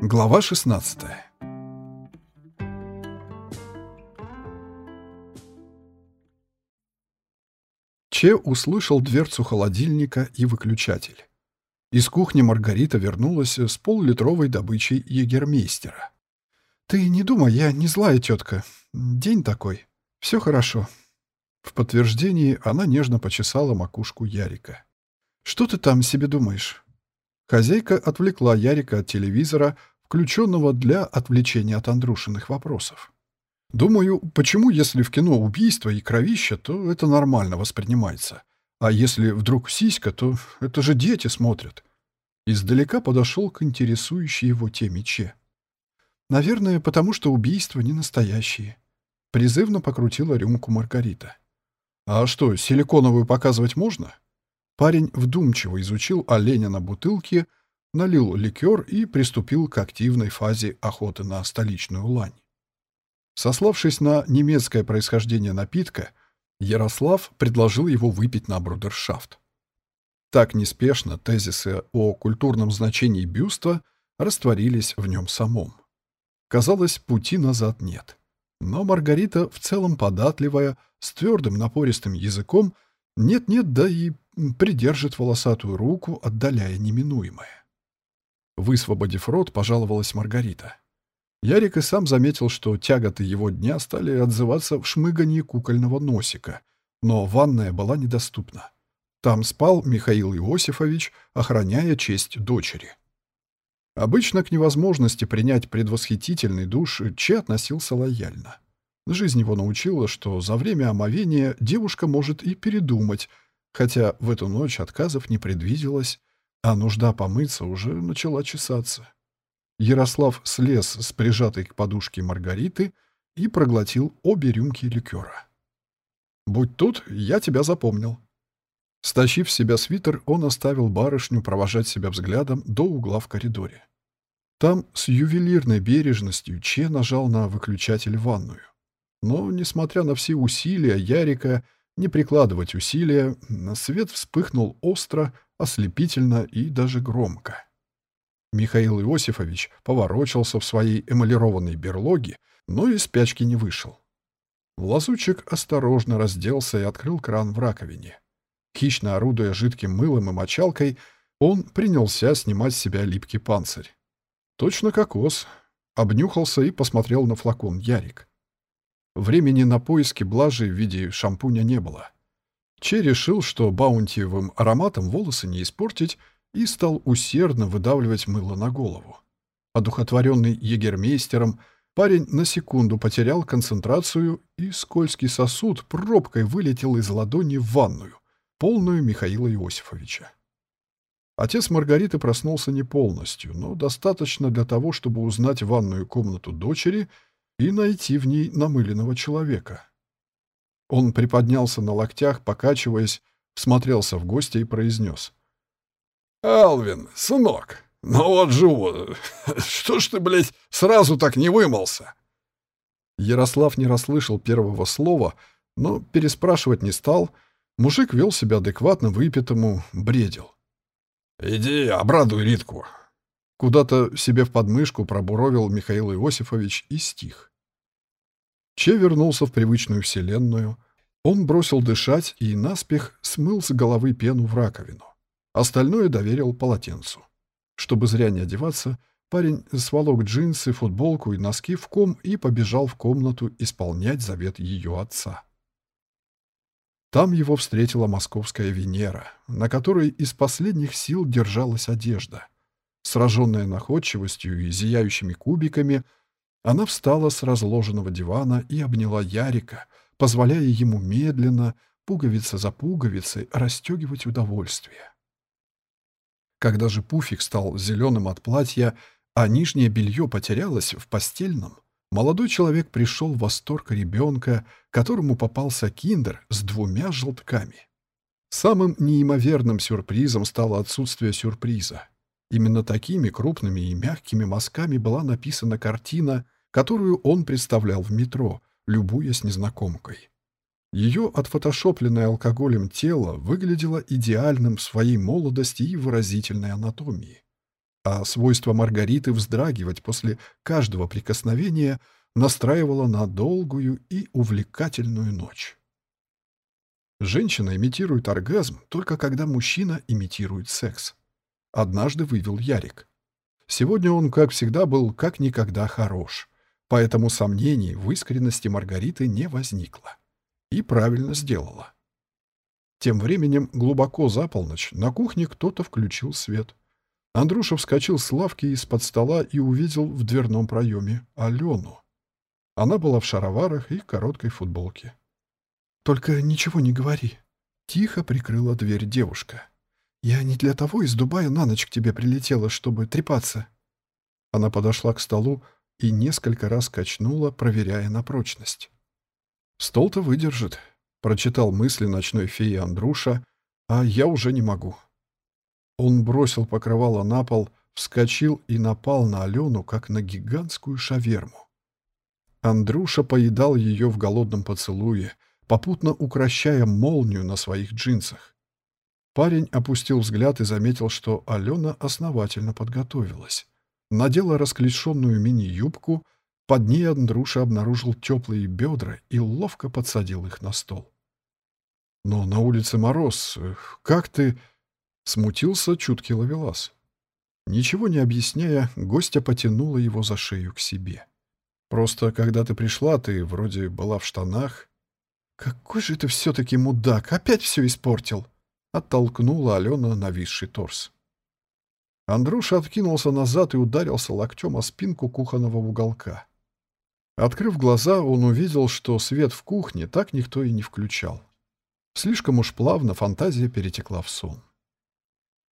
Глава 16 Че услышал дверцу холодильника и выключатель. Из кухни Маргарита вернулась с полулитровой добычей егермейстера. «Ты не думай, я не злая тетка. День такой. Все хорошо». В подтверждении она нежно почесала макушку Ярика. «Что ты там себе думаешь?» Хозяйка отвлекла Ярика от телевизора, включенного для отвлечения от Андрушиных вопросов. «Думаю, почему, если в кино убийство и кровища, то это нормально воспринимается? А если вдруг сиська, то это же дети смотрят». Издалека подошел к интересующей его теме Че. «Наверное, потому что убийства не настоящие». Призывно покрутила рюмку Маргарита. «А что, силиконовую показывать можно?» Парень вдумчиво изучил оленя на бутылке, налил ликер и приступил к активной фазе охоты на столичную лань. Сославшись на немецкое происхождение напитка, Ярослав предложил его выпить на брудершафт. Так неспешно тезисы о культурном значении бюста растворились в нем самом. Казалось, пути назад нет. Но Маргарита, в целом податливая, с твердым напористым языком, нет-нет, да и придержит волосатую руку, отдаляя неминуемое. Высвободив рот, пожаловалась Маргарита. Ярик и сам заметил, что тяготы его дня стали отзываться в шмыганье кукольного носика, но ванная была недоступна. Там спал Михаил Иосифович, охраняя честь дочери. Обычно к невозможности принять предвосхитительный душ Че относился лояльно. Жизнь его научила, что за время омовения девушка может и передумать, хотя в эту ночь отказов не предвиделось, а нужда помыться уже начала чесаться. Ярослав слез с прижатой к подушке Маргариты и проглотил обе рюмки ликера. «Будь тут, я тебя запомнил». Стащив с себя свитер, он оставил барышню провожать себя взглядом до угла в коридоре. Там с ювелирной бережностью Че нажал на выключатель ванную. Но, несмотря на все усилия Ярика, не прикладывать усилия, свет вспыхнул остро, ослепительно и даже громко. Михаил Иосифович поворочился в своей эмалированной берлоге, но из спячки не вышел. Лазучик осторожно разделся и открыл кран в раковине. Хищно орудуя жидким мылом и мочалкой, он принялся снимать с себя липкий панцирь. Точно кокос. Обнюхался и посмотрел на флакон Ярик. Времени на поиски блажи в виде шампуня не было. Че решил, что баунтиевым ароматом волосы не испортить, и стал усердно выдавливать мыло на голову. Одухотворенный егермейстером, парень на секунду потерял концентрацию, и скользкий сосуд пробкой вылетел из ладони в ванную, полную Михаила Иосифовича. Отец Маргариты проснулся не полностью, но достаточно для того, чтобы узнать ванную комнату дочери — и найти в ней намыленного человека. Он приподнялся на локтях, покачиваясь, смотрелся в гостя и произнес. «Алвин, сынок, ну вот живу. Что ж ты, блядь, сразу так не вымылся?» Ярослав не расслышал первого слова, но переспрашивать не стал. Мужик вел себя адекватно выпитому, бредил. «Иди, обрадуй Ритку». Куда-то себе в подмышку пробуровил Михаил Иосифович и стих. Че вернулся в привычную вселенную. Он бросил дышать и наспех смыл с головы пену в раковину. Остальное доверил полотенцу. Чтобы зря не одеваться, парень сволок джинсы, футболку и носки в ком и побежал в комнату исполнять завет ее отца. Там его встретила московская Венера, на которой из последних сил держалась одежда. Сраженная находчивостью и зияющими кубиками — она встала с разложенного дивана и обняла Ярика, позволяя ему медленно, пуговица за пуговицей, расстегивать удовольствие. Когда же пуфик стал зеленым от платья, а нижнее белье потерялось в постельном, молодой человек пришел в восторг ребенка, которому попался киндер с двумя желтками. Самым неимоверным сюрпризом стало отсутствие сюрприза. Именно такими крупными и мягкими мазками была написана картина, которую он представлял в метро, любуясь незнакомкой. Ее отфотошопленное алкоголем тело выглядело идеальным в своей молодости и выразительной анатомии. а свойство Маргариты вздрагивать после каждого прикосновения настраивало на долгую и увлекательную ночь. Женщина имитирует оргазм только когда мужчина имитирует секс. Однажды вывел Ярик. Сегодня он, как всегда, был как никогда хорош, поэтому сомнений в искренности Маргариты не возникло. И правильно сделала. Тем временем, глубоко за полночь, на кухне кто-то включил свет. Андрюша вскочил с лавки из-под стола и увидел в дверном проеме Алену. Она была в шароварах и короткой футболке. «Только ничего не говори», — тихо прикрыла дверь девушка. «Я не для того из Дубая на ночь к тебе прилетела, чтобы трепаться». Она подошла к столу и несколько раз качнула, проверяя на прочность. «Стол-то выдержит», — прочитал мысли ночной феи Андруша, «а я уже не могу». Он бросил покрывало на пол, вскочил и напал на Алену, как на гигантскую шаверму. Андрюша поедал ее в голодном поцелуе, попутно укращая молнию на своих джинсах. Парень опустил взгляд и заметил, что Алена основательно подготовилась. Надела расклешенную мини-юбку, под ней Андруша обнаружил теплые бедра и ловко подсадил их на стол. «Но на улице мороз. Как ты...» Смутился чуткий ловелас. Ничего не объясняя, гостья потянула его за шею к себе. «Просто, когда ты пришла, ты вроде была в штанах». «Какой же ты все-таки мудак! Опять все испортил!» Оттолкнула Алена нависший торс. Андруша откинулся назад и ударился локтем о спинку кухонного уголка. Открыв глаза, он увидел, что свет в кухне так никто и не включал. Слишком уж плавно фантазия перетекла в сон.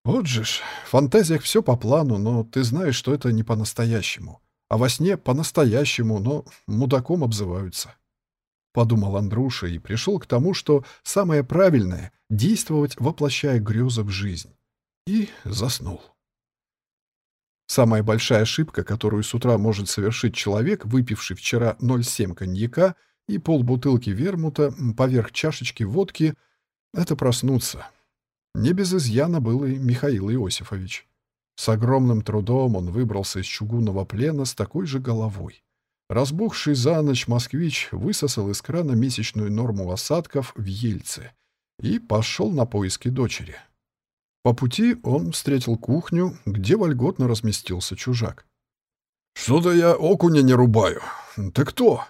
Вот же ж, в фантазиях все по плану, но ты знаешь, что это не по-настоящему. А во сне по-настоящему, но мудаком обзываются. Подумал Андруша и пришел к тому, что самое правильное — действовать, воплощая грезы в жизнь. И заснул. Самая большая ошибка, которую с утра может совершить человек, выпивший вчера 0,7 коньяка и полбутылки вермута поверх чашечки водки, это проснуться, не без изъяна был и Михаил Иосифович. С огромным трудом он выбрался из чугунного плена с такой же головой. Разбухший за ночь москвич высосал из крана месячную норму осадков в Ельце и пошел на поиски дочери. По пути он встретил кухню, где вольготно разместился чужак. «Что-то я окуня не рубаю. Ты кто?»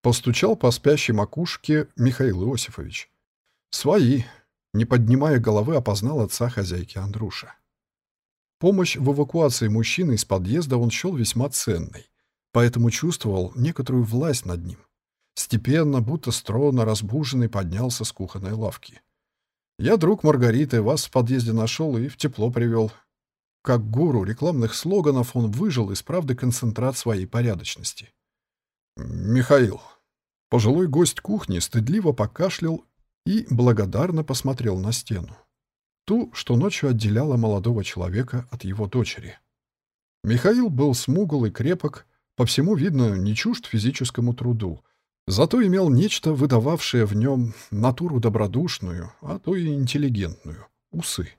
Постучал по спящей макушке Михаил Иосифович. «Свои. Не поднимая головы, опознал отца хозяйки Андруша. Помощь в эвакуации мужчины из подъезда он счел весьма ценной, поэтому чувствовал некоторую власть над ним. Степенно, будто стройно разбуженный, поднялся с кухонной лавки. «Я друг Маргариты, вас в подъезде нашел и в тепло привел». Как гуру рекламных слоганов он выжил из правды концентрат своей порядочности. «Михаил». Пожилой гость кухни стыдливо покашлял и благодарно посмотрел на стену. Ту, что ночью отделяла молодого человека от его дочери. Михаил был смугл и крепок, по всему видно, не чужд физическому труду, зато имел нечто, выдававшее в нем натуру добродушную, а то и интеллигентную — усы.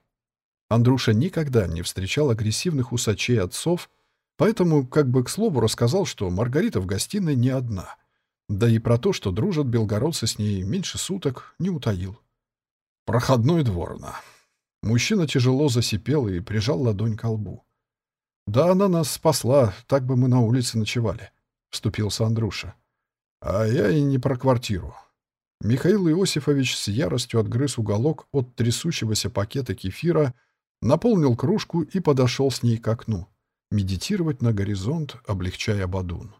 Андрюша никогда не встречал агрессивных усачей отцов, поэтому как бы к слову рассказал, что Маргарита в гостиной не одна — да и про то, что дружат белгородцы с ней меньше суток, не утаил. «Проходной дворна». Мужчина тяжело засипел и прижал ладонь к лбу. «Да она нас спасла, так бы мы на улице ночевали», — вступился Андруша. «А я и не про квартиру». Михаил Иосифович с яростью отгрыз уголок от трясущегося пакета кефира, наполнил кружку и подошел с ней к окну, медитировать на горизонт, облегчая бадун.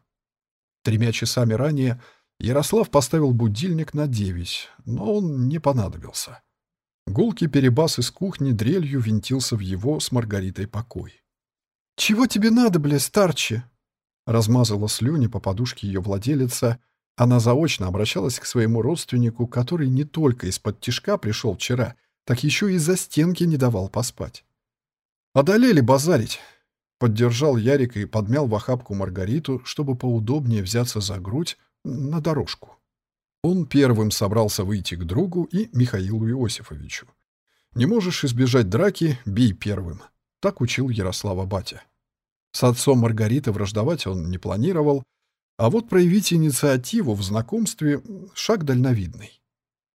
Тремя часами ранее Ярослав поставил будильник на девять, но он не понадобился. Гулкий перебас из кухни дрелью винтился в его с Маргаритой покой. «Чего тебе надо, бля, старче?» Размазала слюни по подушке ее владелица. Она заочно обращалась к своему родственнику, который не только из-под тишка пришел вчера, так еще и за стенки не давал поспать. «Одолели базарить. Поддержал Ярика и подмял в охапку Маргариту, чтобы поудобнее взяться за грудь на дорожку. Он первым собрался выйти к другу и Михаилу Иосифовичу. «Не можешь избежать драки — бей первым». Так учил Ярослава батя. С отцом Маргариты враждовать он не планировал, а вот проявить инициативу в знакомстве — шаг дальновидный.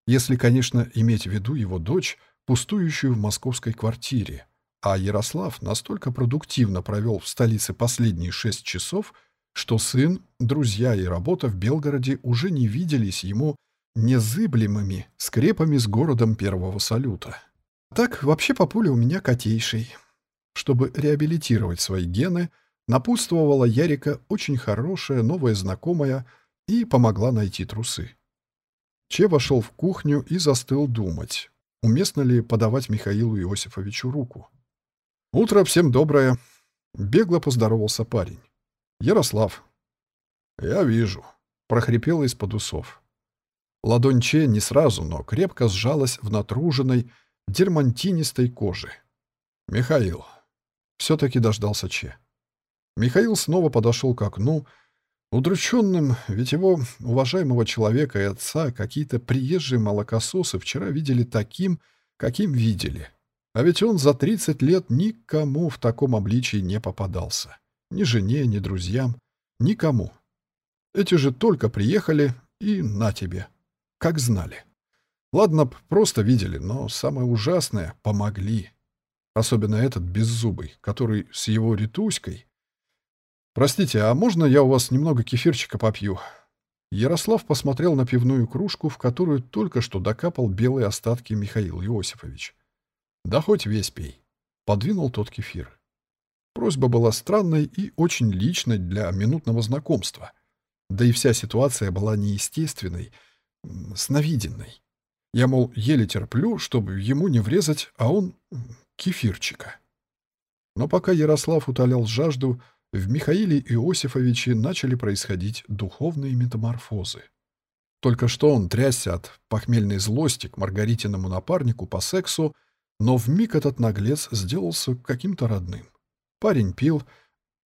Если, конечно, иметь в виду его дочь, пустующую в московской квартире, а Ярослав настолько продуктивно провел в столице последние шесть часов, что сын, друзья и работа в Белгороде уже не виделись ему незыблемыми скрепами с городом первого салюта. Так, вообще папуля у меня котейший. Чтобы реабилитировать свои гены, напутствовала Ярика очень хорошая новая знакомая и помогла найти трусы. Че вошел в кухню и застыл думать, уместно ли подавать Михаилу Иосифовичу руку. «Утро всем доброе!» — бегло поздоровался парень. «Ярослав». «Я вижу», — прохрипел из-под усов. Ладонь Че не сразу, но крепко сжалась в натруженной, дермантинистой коже. «Михаил». Все-таки дождался Че. Михаил снова подошел к окну, удрученным, ведь его уважаемого человека и отца какие-то приезжие молокососы вчера видели таким, каким видели. А ведь он за 30 лет никому в таком обличии не попадался. Ни жене, ни друзьям, никому. Эти же только приехали, и на тебе. Как знали. Ладно, просто видели, но самое ужасное — помогли. Особенно этот беззубый, который с его ритуськой. «Простите, а можно я у вас немного кефирчика попью?» Ярослав посмотрел на пивную кружку, в которую только что докапал белые остатки Михаил Иосифович. «Да хоть весь пей», — подвинул тот кефир. Просьба была странной и очень личной для минутного знакомства. Да и вся ситуация была неестественной, сновиденной. Я, мол, еле терплю, чтобы ему не врезать, а он кефирчика. Но пока Ярослав утолял жажду, в Михаиле Иосифовиче начали происходить духовные метаморфозы. Только что он трясся от похмельной злости к Маргаритиному напарнику по сексу, но вмиг этот наглец сделался каким-то родным. Парень пил,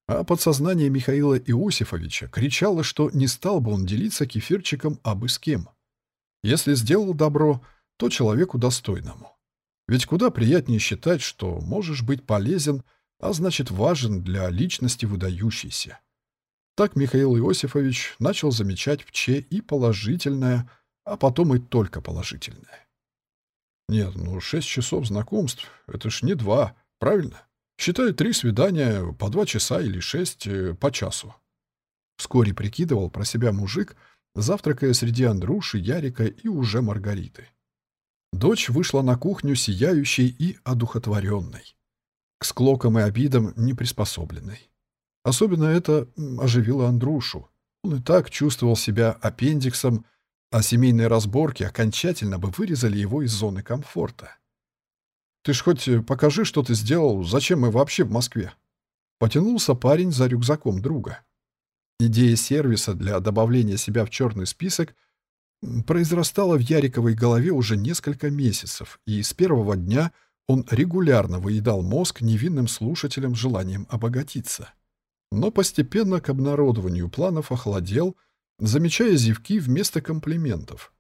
а подсознание Михаила Иосифовича кричало, что не стал бы он делиться кефирчиком абы с кем. Если сделал добро, то человеку достойному. Ведь куда приятнее считать, что можешь быть полезен, а значит важен для личности выдающейся. Так Михаил Иосифович начал замечать в Че и положительное, а потом и только положительное. Нет, ну шесть часов знакомств — это ж не два, правильно? Считай три свидания по два часа или шесть э, по часу. Вскоре прикидывал про себя мужик, завтракая среди Андруши, Ярика и уже Маргариты. Дочь вышла на кухню сияющей и одухотворенной. К склокам и обидам не приспособленной. Особенно это оживило Андрушу. Он и так чувствовал себя аппендиксом, а семейные разборки окончательно бы вырезали его из зоны комфорта. «Ты ж хоть покажи, что ты сделал, зачем мы вообще в Москве?» Потянулся парень за рюкзаком друга. Идея сервиса для добавления себя в черный список произрастала в Яриковой голове уже несколько месяцев, и с первого дня он регулярно выедал мозг невинным слушателям желанием обогатиться. Но постепенно к обнародованию планов охладел — замечая зевки вместо комплиментов.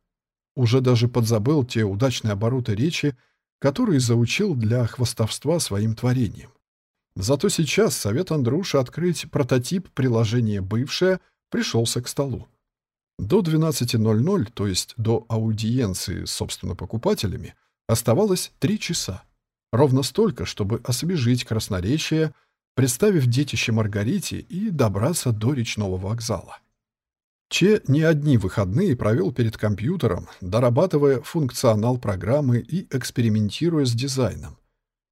Уже даже подзабыл те удачные обороты речи, которые заучил для хвастовства своим творением. Зато сейчас совет Андруши открыть прототип приложения «Бывшее» пришелся к столу. До 12.00, то есть до аудиенции собственно, покупателями, оставалось три часа. Ровно столько, чтобы освежить красноречие, представив детище Маргарите и добраться до речного вокзала. Че не одни выходные провел перед компьютером, дорабатывая функционал программы и экспериментируя с дизайном,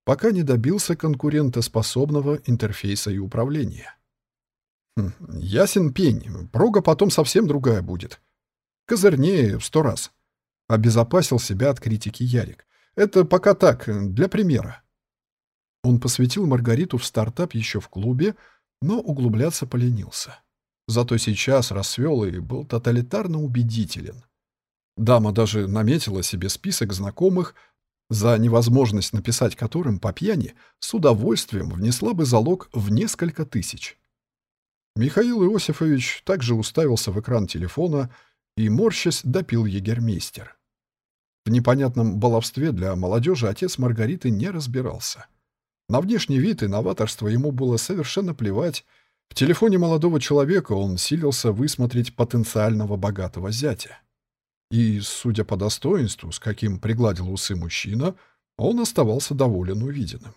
пока не добился конкурентоспособного интерфейса и управления. Ясен пень, прога потом совсем другая будет. Козырнее в сто раз. Обезопасил себя от критики Ярик. Это пока так, для примера. Он посвятил Маргариту в стартап еще в клубе, но углубляться поленился. Зато сейчас расцвел и был тоталитарно убедителен. Дама даже наметила себе список знакомых, за невозможность написать которым по пьяни с удовольствием внесла бы залог в несколько тысяч. Михаил Иосифович также уставился в экран телефона и, морщась, допил егермейстер. В непонятном баловстве для молодежи отец Маргариты не разбирался. На внешний вид и новаторство ему было совершенно плевать. В телефоне молодого человека он силился высмотреть потенциального богатого зятя. И, судя по достоинству, с каким пригладил усы мужчина, он оставался доволен увиденным.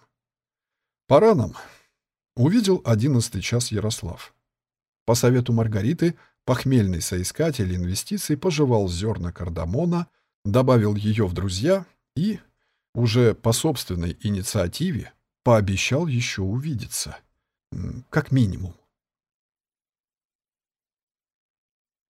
«Пора нам», — увидел одиннадцатый час Ярослав. По совету Маргариты похмельный соискатель инвестиций пожевал зерна кардамона, добавил ее в друзья и, уже по собственной инициативе, пообещал еще увидеться. Как минимум.